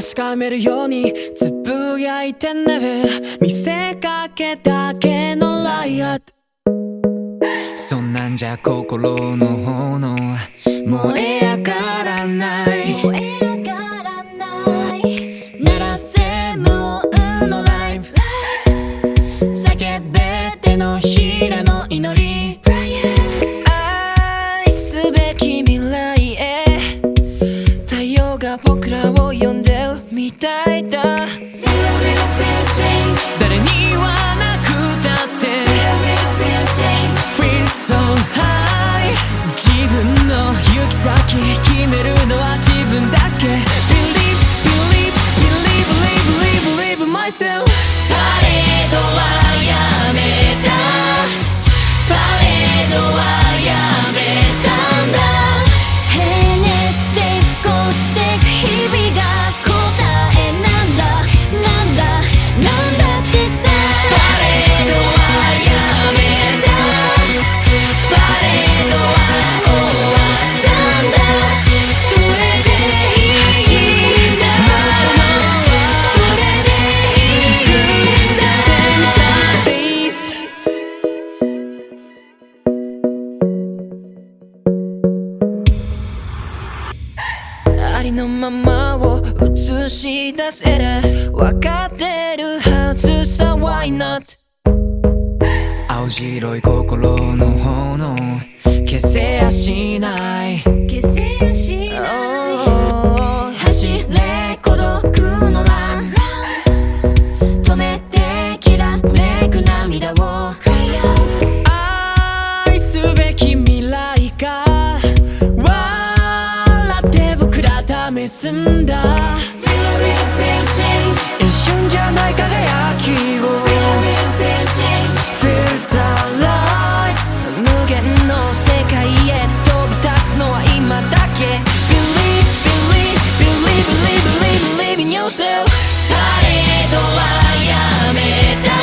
確かめるようにつぶやいてね。見せかけだけのライアそんなんじゃ心の炎燃え上がらない。誰にはなく、だって。自分の行き先決める。ありのままを映し出せる。分かってるはずさ。Why not 青白い心の炎。消せやしない。僕ら試すんだ Feel real feel change 一瞬じゃない輝きを Feel real feel change Feel the light 無限の世界へ飛び立つのは今だけ Believe, believe, believe, believe, believe in yourself パレードはやめたパレードは